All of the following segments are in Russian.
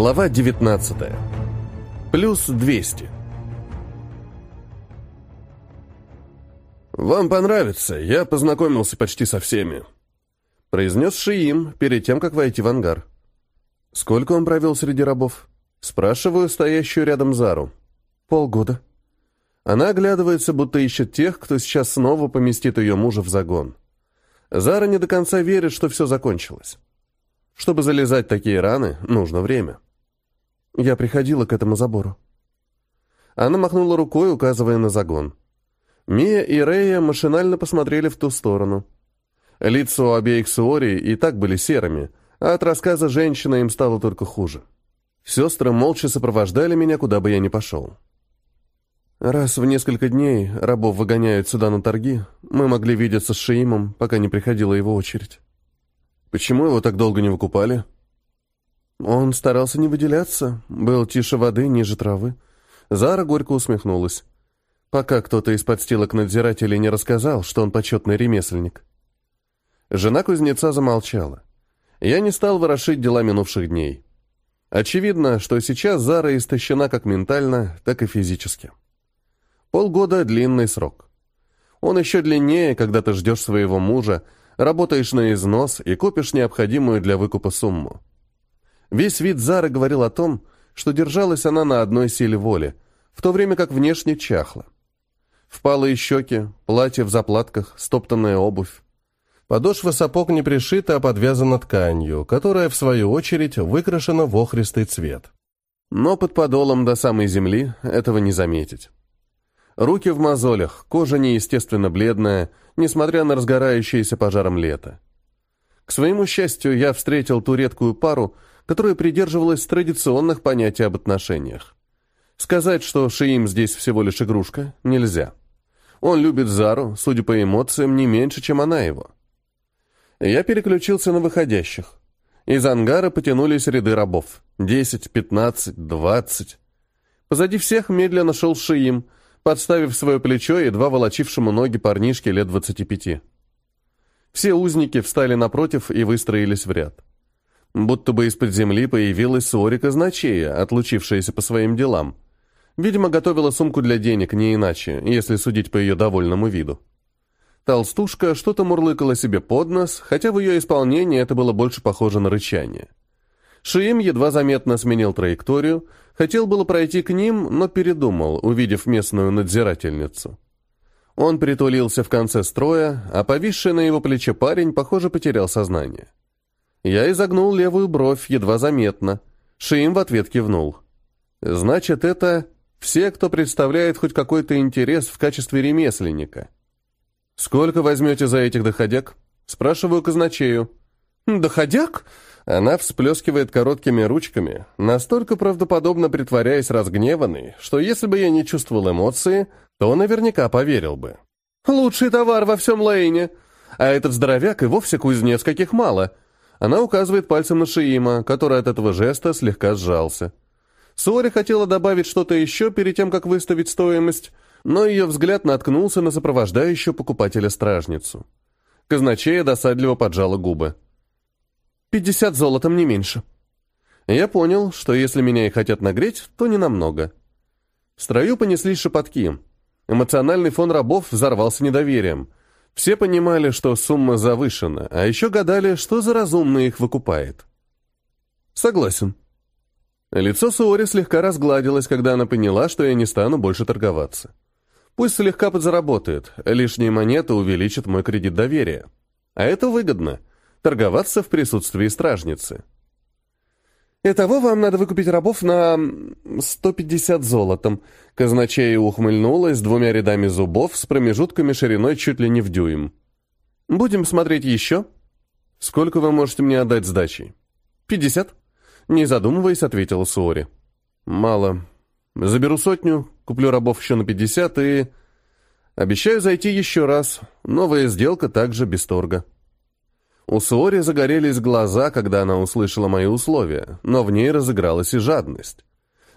Глава 19. Плюс 200. «Вам понравится, я познакомился почти со всеми», — произнес Шиим перед тем, как войти в ангар. «Сколько он провел среди рабов?» Спрашиваю стоящую рядом Зару. «Полгода». Она оглядывается, будто ищет тех, кто сейчас снова поместит ее мужа в загон. Зара не до конца верит, что все закончилось. Чтобы залезать такие раны, нужно время. Я приходила к этому забору. Она махнула рукой, указывая на загон. Мия и Рея машинально посмотрели в ту сторону. Лица у обеих Суори и так были серыми, а от рассказа женщины им стало только хуже. Сестры молча сопровождали меня, куда бы я ни пошел. Раз в несколько дней рабов выгоняют сюда на торги, мы могли видеться с Шиимом, пока не приходила его очередь. Почему его так долго не выкупали? Он старался не выделяться, был тише воды, ниже травы. Зара горько усмехнулась. Пока кто-то из подстилок надзирателей не рассказал, что он почетный ремесленник. Жена кузнеца замолчала. Я не стал ворошить дела минувших дней. Очевидно, что сейчас Зара истощена как ментально, так и физически. Полгода — длинный срок. Он еще длиннее, когда ты ждешь своего мужа, работаешь на износ и копишь необходимую для выкупа сумму. Весь вид Зары говорил о том, что держалась она на одной силе воли, в то время как внешне чахла. Впалые щеки, платье в заплатках, стоптанная обувь. Подошва сапог не пришита, а подвязана тканью, которая, в свою очередь, выкрашена в охристый цвет. Но под подолом до самой земли этого не заметить. Руки в мозолях, кожа неестественно бледная, несмотря на разгорающееся пожаром лето. К своему счастью, я встретил ту редкую пару, которая придерживалась традиционных понятий об отношениях. Сказать, что Шиим здесь всего лишь игрушка, нельзя. Он любит Зару, судя по эмоциям, не меньше, чем она его. Я переключился на выходящих. Из ангара потянулись ряды рабов. Десять, пятнадцать, двадцать. Позади всех медленно шел Шиим — подставив свое плечо едва волочившему ноги парнишке лет двадцати пяти. Все узники встали напротив и выстроились в ряд. Будто бы из-под земли появилась Суорика Значея, отлучившаяся по своим делам. Видимо, готовила сумку для денег, не иначе, если судить по ее довольному виду. Толстушка что-то мурлыкала себе под нос, хотя в ее исполнении это было больше похоже на рычание. Шиим едва заметно сменил траекторию, хотел было пройти к ним, но передумал, увидев местную надзирательницу. Он притулился в конце строя, а повисший на его плече парень, похоже, потерял сознание. Я изогнул левую бровь, едва заметно. Шиим в ответ кивнул. «Значит, это все, кто представляет хоть какой-то интерес в качестве ремесленника». «Сколько возьмете за этих доходяг?» Спрашиваю казначею. «Доходяг?» Она всплескивает короткими ручками, настолько правдоподобно притворяясь разгневанной, что если бы я не чувствовал эмоции, то наверняка поверил бы. «Лучший товар во всем Лейне! А этот здоровяк и вовсе кузнец, каких мало!» Она указывает пальцем на Шиима, который от этого жеста слегка сжался. Суори хотела добавить что-то еще перед тем, как выставить стоимость, но ее взгляд наткнулся на сопровождающую покупателя-стражницу. Казначея досадливо поджала губы. Пятьдесят золотом, не меньше. Я понял, что если меня и хотят нагреть, то не намного. В строю понеслись шепотки. Эмоциональный фон рабов взорвался недоверием. Все понимали, что сумма завышена, а еще гадали, что за разумно их выкупает. Согласен. Лицо Суори слегка разгладилось, когда она поняла, что я не стану больше торговаться. Пусть слегка подзаработает, лишние монеты увеличат мой кредит доверия. А это выгодно — торговаться в присутствии стражницы. «Итого вам надо выкупить рабов на 150 золотом», казначея ухмыльнулась двумя рядами зубов с промежутками шириной чуть ли не в дюйм. «Будем смотреть еще?» «Сколько вы можете мне отдать сдачей?» «Пятьдесят», — не задумываясь, ответила Суори. «Мало. Заберу сотню, куплю рабов еще на пятьдесят и...» «Обещаю зайти еще раз. Новая сделка также без торга». У Суори загорелись глаза, когда она услышала мои условия, но в ней разыгралась и жадность.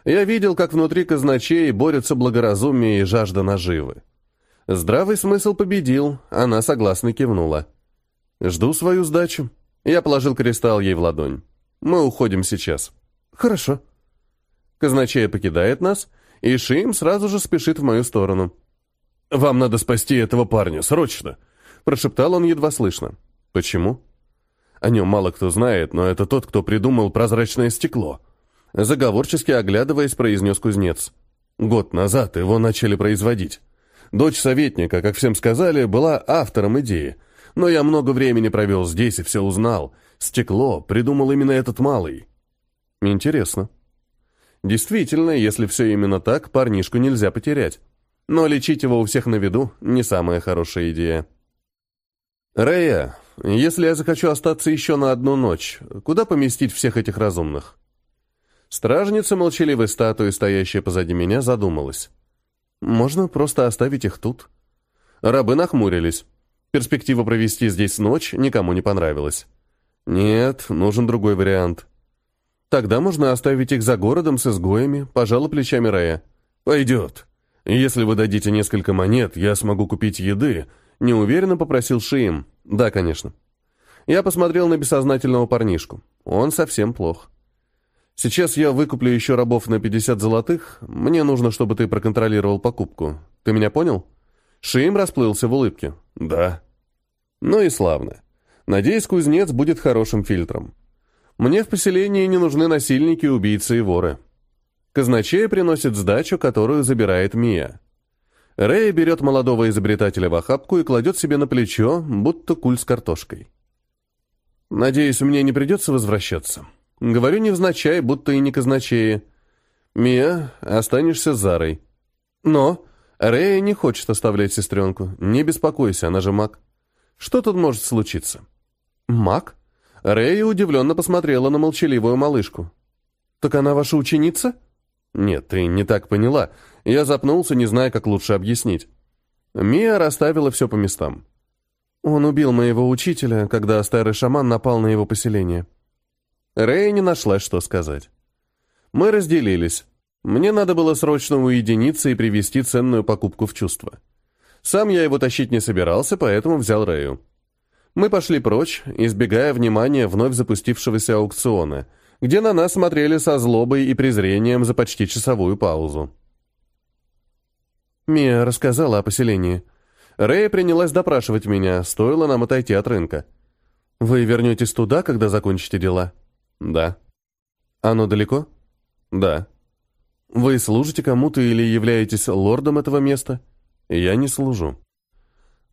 Я видел, как внутри казначей борются благоразумие и жажда наживы. Здравый смысл победил, она согласно кивнула. «Жду свою сдачу». Я положил кристалл ей в ладонь. «Мы уходим сейчас». «Хорошо». Казначей покидает нас, и Шим сразу же спешит в мою сторону. «Вам надо спасти этого парня, срочно!» Прошептал он едва слышно. «Почему?» О нем мало кто знает, но это тот, кто придумал прозрачное стекло. Заговорчески оглядываясь, произнес кузнец. Год назад его начали производить. Дочь советника, как всем сказали, была автором идеи. Но я много времени провел здесь и все узнал. Стекло придумал именно этот малый. Интересно. Действительно, если все именно так, парнишку нельзя потерять. Но лечить его у всех на виду – не самая хорошая идея. «Рэя, если я захочу остаться еще на одну ночь, куда поместить всех этих разумных?» Стражница молчаливой статуи, стоящая позади меня, задумалась. «Можно просто оставить их тут». Рабы нахмурились. Перспектива провести здесь ночь никому не понравилась. «Нет, нужен другой вариант». «Тогда можно оставить их за городом с изгоями», — пожала плечами Рая. «Пойдет. Если вы дадите несколько монет, я смогу купить еды», — неуверенно попросил Шиим. «Да, конечно». Я посмотрел на бессознательного парнишку. Он совсем плох. Сейчас я выкуплю еще рабов на 50 золотых. Мне нужно, чтобы ты проконтролировал покупку. Ты меня понял? Шиим расплылся в улыбке. Да. Ну и славно. Надеюсь, кузнец будет хорошим фильтром. Мне в поселении не нужны насильники, убийцы и воры. Казначей приносит сдачу, которую забирает Мия. Рэй берет молодого изобретателя в охапку и кладет себе на плечо, будто куль с картошкой. «Надеюсь, мне не придется возвращаться». Говорю невзначай, будто и не казначеи. «Мия, останешься с Зарой». Но Рэя не хочет оставлять сестренку. Не беспокойся, она же маг. Что тут может случиться? Маг? Рэя удивленно посмотрела на молчаливую малышку. «Так она ваша ученица?» «Нет, ты не так поняла. Я запнулся, не зная, как лучше объяснить». Мия расставила все по местам. Он убил моего учителя, когда старый шаман напал на его поселение. Рэй не нашла, что сказать. Мы разделились. Мне надо было срочно уединиться и привести ценную покупку в чувство. Сам я его тащить не собирался, поэтому взял Рэю. Мы пошли прочь, избегая внимания вновь запустившегося аукциона, где на нас смотрели со злобой и презрением за почти часовую паузу. Мия рассказала о поселении. Рэя принялась допрашивать меня, стоило нам отойти от рынка. «Вы вернетесь туда, когда закончите дела?» Да. Оно далеко? Да. Вы служите кому-то или являетесь лордом этого места? Я не служу.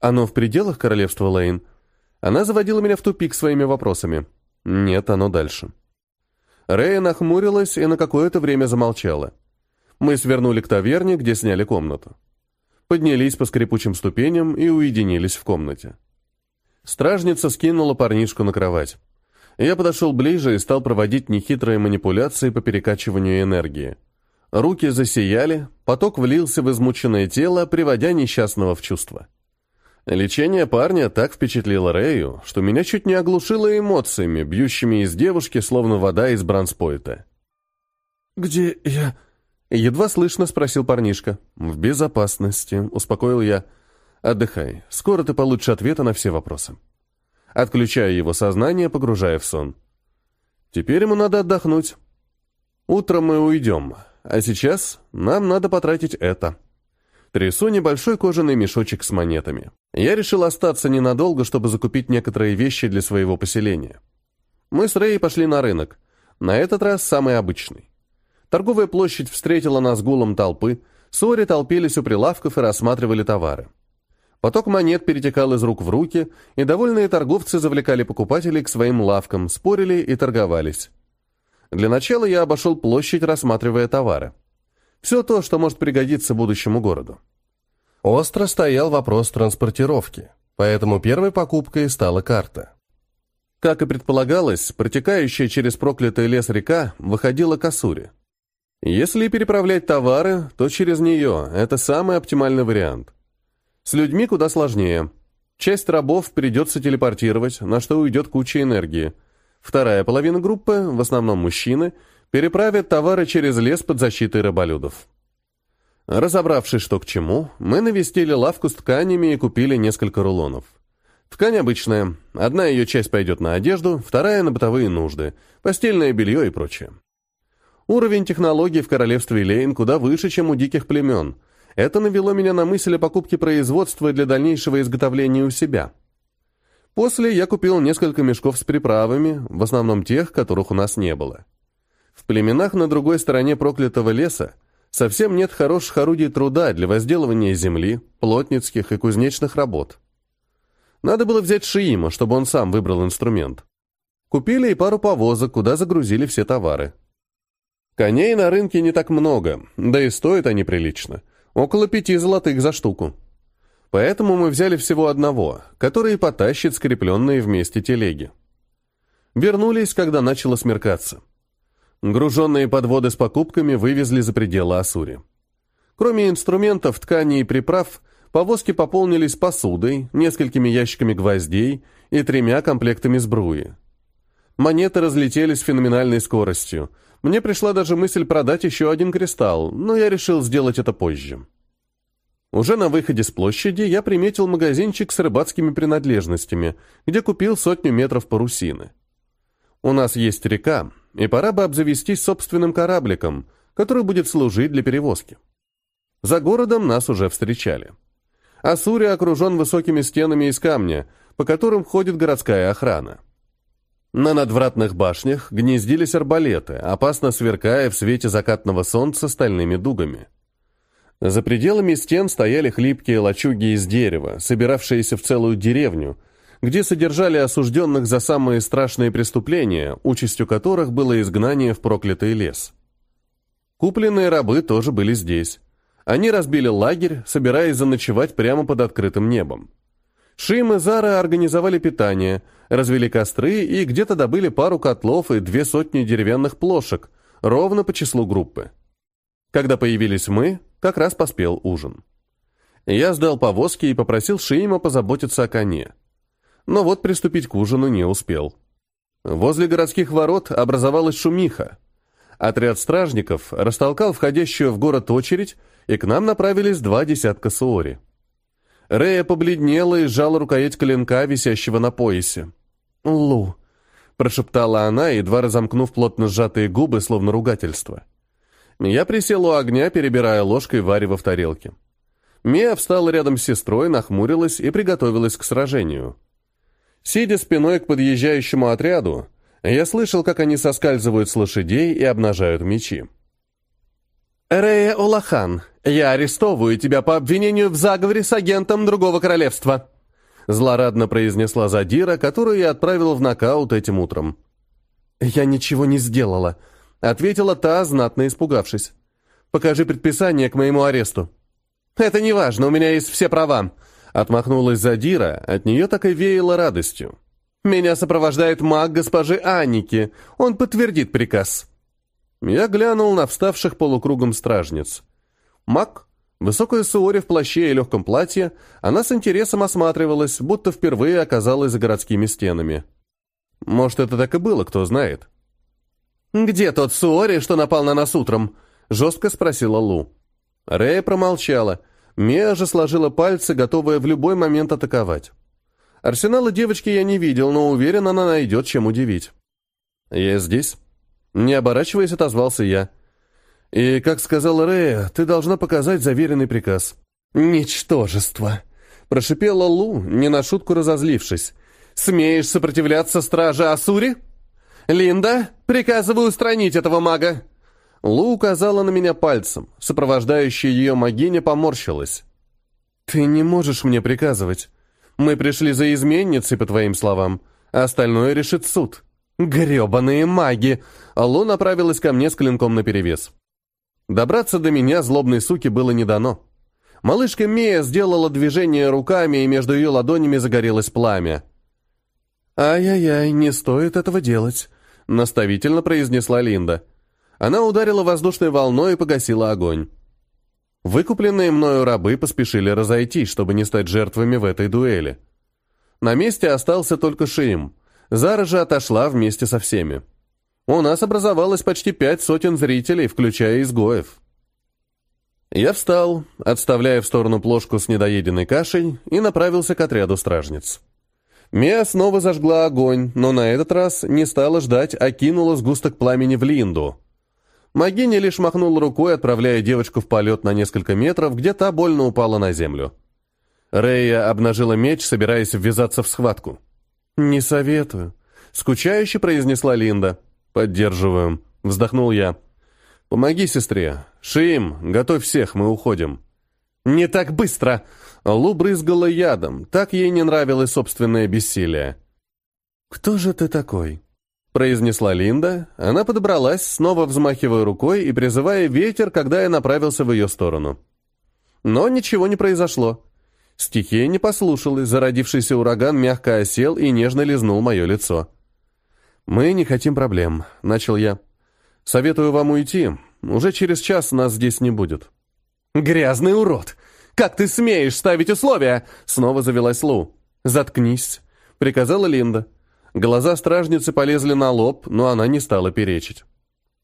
Оно в пределах королевства Лейн? Она заводила меня в тупик своими вопросами. Нет, оно дальше. Рэя нахмурилась и на какое-то время замолчала. Мы свернули к таверне, где сняли комнату. Поднялись по скрипучим ступеням и уединились в комнате. Стражница скинула парнишку на кровать. Я подошел ближе и стал проводить нехитрые манипуляции по перекачиванию энергии. Руки засияли, поток влился в измученное тело, приводя несчастного в чувство. Лечение парня так впечатлило Рэю, что меня чуть не оглушило эмоциями, бьющими из девушки, словно вода из бранспойта. «Где я?» — едва слышно спросил парнишка. «В безопасности», — успокоил я. «Отдыхай, скоро ты получишь ответы на все вопросы» отключая его сознание, погружая в сон. Теперь ему надо отдохнуть. Утром мы уйдем, а сейчас нам надо потратить это. Трясу небольшой кожаный мешочек с монетами. Я решил остаться ненадолго, чтобы закупить некоторые вещи для своего поселения. Мы с Рэй пошли на рынок. На этот раз самый обычный. Торговая площадь встретила нас гулом толпы, Сори толпились у прилавков и рассматривали товары. Поток монет перетекал из рук в руки, и довольные торговцы завлекали покупателей к своим лавкам, спорили и торговались. Для начала я обошел площадь, рассматривая товары. Все то, что может пригодиться будущему городу. Остро стоял вопрос транспортировки, поэтому первой покупкой стала карта. Как и предполагалось, протекающая через проклятый лес река выходила к Асуре. Если переправлять товары, то через нее – это самый оптимальный вариант – с людьми куда сложнее. Часть рабов придется телепортировать, на что уйдет куча энергии. Вторая половина группы, в основном мужчины, переправят товары через лес под защитой раболюдов. Разобравшись, что к чему, мы навестили лавку с тканями и купили несколько рулонов. Ткань обычная. Одна ее часть пойдет на одежду, вторая — на бытовые нужды, постельное белье и прочее. Уровень технологий в королевстве Лейн куда выше, чем у диких племен. Это навело меня на мысль о покупке производства для дальнейшего изготовления у себя. После я купил несколько мешков с приправами, в основном тех, которых у нас не было. В племенах на другой стороне проклятого леса совсем нет хороших орудий труда для возделывания земли, плотницких и кузнечных работ. Надо было взять Шиима, чтобы он сам выбрал инструмент. Купили и пару повозок, куда загрузили все товары. Коней на рынке не так много, да и стоят они прилично. Около пяти золотых за штуку. Поэтому мы взяли всего одного, который потащит скрепленные вместе телеги. Вернулись, когда начало смеркаться. Груженные подводы с покупками вывезли за пределы Асури. Кроме инструментов, тканей и приправ, повозки пополнились посудой, несколькими ящиками гвоздей и тремя комплектами сбруи. Монеты разлетелись феноменальной скоростью. Мне пришла даже мысль продать еще один кристалл, но я решил сделать это позже. Уже на выходе с площади я приметил магазинчик с рыбацкими принадлежностями, где купил сотню метров парусины. У нас есть река, и пора бы обзавестись собственным корабликом, который будет служить для перевозки. За городом нас уже встречали. Асури окружен высокими стенами из камня, по которым ходит городская охрана. На надвратных башнях гнездились арбалеты, опасно сверкая в свете закатного солнца стальными дугами. За пределами стен стояли хлипкие лачуги из дерева, собиравшиеся в целую деревню, где содержали осужденных за самые страшные преступления, участью которых было изгнание в проклятый лес. Купленные рабы тоже были здесь. Они разбили лагерь, собираясь заночевать прямо под открытым небом. Шим и Зара организовали питание, развели костры и где-то добыли пару котлов и две сотни деревянных плошек, ровно по числу группы. Когда появились мы, как раз поспел ужин. Я сдал повозки и попросил Шиима позаботиться о коне. Но вот приступить к ужину не успел. Возле городских ворот образовалась шумиха. Отряд стражников растолкал входящую в город очередь, и к нам направились два десятка суори. Рея побледнела и сжала рукоять клинка, висящего на поясе. «Лу», — прошептала она, едва разомкнув плотно сжатые губы, словно ругательство. Я присел у огня, перебирая ложкой варево в тарелке. Мия встала рядом с сестрой, нахмурилась и приготовилась к сражению. Сидя спиной к подъезжающему отряду, я слышал, как они соскальзывают с лошадей и обнажают мечи. «Рея Олахан, я арестовываю тебя по обвинению в заговоре с агентом другого королевства», злорадно произнесла Задира, которую я отправил в нокаут этим утром. «Я ничего не сделала», Ответила та, знатно испугавшись. «Покажи предписание к моему аресту». «Это не важно, у меня есть все права», — отмахнулась Задира, от нее так и веяло радостью. «Меня сопровождает маг госпожи Анники, он подтвердит приказ». Я глянул на вставших полукругом стражниц. Маг, высокая Суори в плаще и легком платье, она с интересом осматривалась, будто впервые оказалась за городскими стенами. Может, это так и было, кто знает. «Где тот Суори, что напал на нас утром?» — жестко спросила Лу. Рэя промолчала. Мия же сложила пальцы, готовая в любой момент атаковать. Арсенала девочки я не видел, но уверен, она найдет, чем удивить. «Я здесь?» Не оборачиваясь, отозвался я. «И, как сказала Рэя, ты должна показать заверенный приказ». «Ничтожество!» — прошипела Лу, не на шутку разозлившись. «Смеешь сопротивляться страже Асури?» «Линда, приказываю устранить этого мага!» Лу указала на меня пальцем. Сопровождающая ее магиня поморщилась. «Ты не можешь мне приказывать. Мы пришли за изменницей, по твоим словам. Остальное решит суд». «Гребаные маги!» Лу направилась ко мне с клинком наперевес. Добраться до меня злобной суки было не дано. Малышка Мия сделала движение руками, и между ее ладонями загорелось пламя. «Ай-яй-яй, не стоит этого делать», наставительно произнесла Линда. Она ударила воздушной волной и погасила огонь. Выкупленные мною рабы поспешили разойтись, чтобы не стать жертвами в этой дуэли. На месте остался только Шиим. Зара же отошла вместе со всеми. У нас образовалось почти пять сотен зрителей, включая изгоев. Я встал, отставляя в сторону плошку с недоеденной кашей, и направился к отряду стражниц. Мия снова зажгла огонь, но на этот раз не стала ждать, а кинула сгусток пламени в Линду. Магиня лишь махнула рукой, отправляя девочку в полет на несколько метров, где та больно упала на землю. Рея обнажила меч, собираясь ввязаться в схватку. «Не советую», — скучающе произнесла Линда. «Поддерживаю», — вздохнул я. «Помоги сестре. Шиим, готовь всех, мы уходим». «Не так быстро!» Лу брызгала ядом, так ей не нравилось собственное бессилие. «Кто же ты такой?» Произнесла Линда. Она подобралась, снова взмахивая рукой и призывая ветер, когда я направился в ее сторону. Но ничего не произошло. Стихия не послушалась, зародившийся ураган мягко осел и нежно лизнул мое лицо. «Мы не хотим проблем», — начал я. «Советую вам уйти. Уже через час нас здесь не будет». «Грязный урод! Как ты смеешь ставить условия?» Снова завелась Лу. «Заткнись», — приказала Линда. Глаза стражницы полезли на лоб, но она не стала перечить.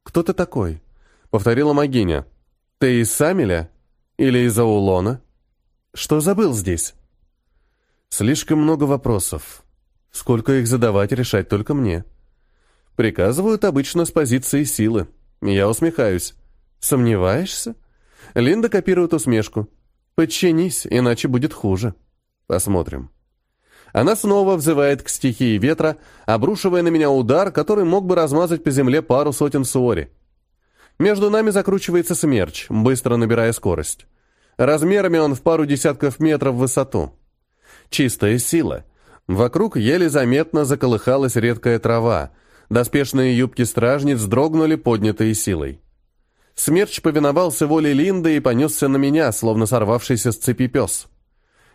«Кто ты такой?» — повторила Магиня. «Ты из Самеля? Или из Аулона? Что забыл здесь?» «Слишком много вопросов. Сколько их задавать, решать только мне. Приказывают обычно с позиции силы. Я усмехаюсь. Сомневаешься?» Линда копирует усмешку. «Подчинись, иначе будет хуже. Посмотрим». Она снова взывает к стихии ветра, обрушивая на меня удар, который мог бы размазать по земле пару сотен суори. Между нами закручивается смерч, быстро набирая скорость. Размерами он в пару десятков метров в высоту. Чистая сила. Вокруг еле заметно заколыхалась редкая трава. Доспешные юбки стражниц дрогнули, поднятые силой. Смерч повиновался воле Линды и понесся на меня, словно сорвавшийся с цепи пес.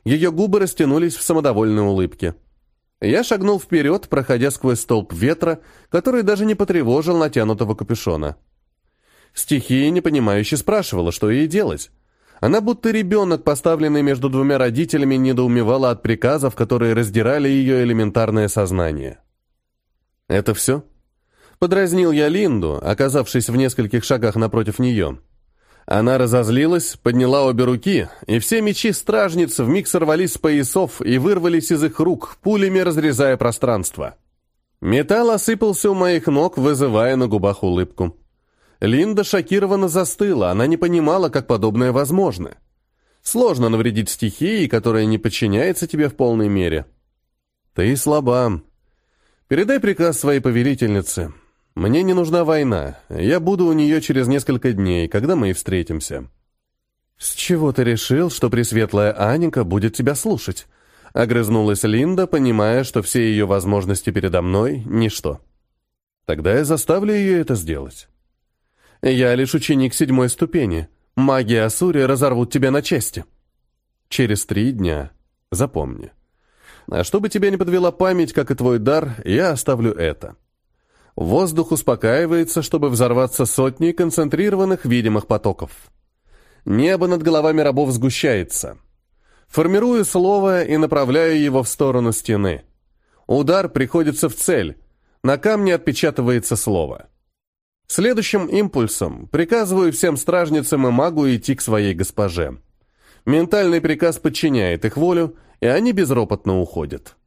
Ее губы растянулись в самодовольной улыбке. Я шагнул вперед, проходя сквозь столб ветра, который даже не потревожил натянутого капюшона. Стихия непонимающе спрашивала, что ей делать. Она будто ребенок, поставленный между двумя родителями, недоумевала от приказов, которые раздирали ее элементарное сознание. «Это все?» Подразнил я Линду, оказавшись в нескольких шагах напротив нее. Она разозлилась, подняла обе руки, и все мечи стражниц вмиг сорвались с поясов и вырвались из их рук, пулями разрезая пространство. Металл осыпался у моих ног, вызывая на губах улыбку. Линда шокированно застыла, она не понимала, как подобное возможно. Сложно навредить стихии, которая не подчиняется тебе в полной мере. Ты слаба. Передай приказ своей повелительнице. Мне не нужна война. Я буду у нее через несколько дней, когда мы и встретимся. С чего ты решил, что пресветлая Аника будет тебя слушать? Огрызнулась Линда, понимая, что все ее возможности передо мной — ничто. Тогда я заставлю ее это сделать. Я лишь ученик седьмой ступени. Маги Асури разорвут тебя на части. Через три дня. Запомни. А чтобы тебя не подвела память, как и твой дар, я оставлю это. Воздух успокаивается, чтобы взорваться сотней концентрированных видимых потоков. Небо над головами рабов сгущается. Формирую слово и направляю его в сторону стены. Удар приходится в цель. На камне отпечатывается слово. Следующим импульсом приказываю всем стражницам и магу идти к своей госпоже. Ментальный приказ подчиняет их волю, и они безропотно уходят.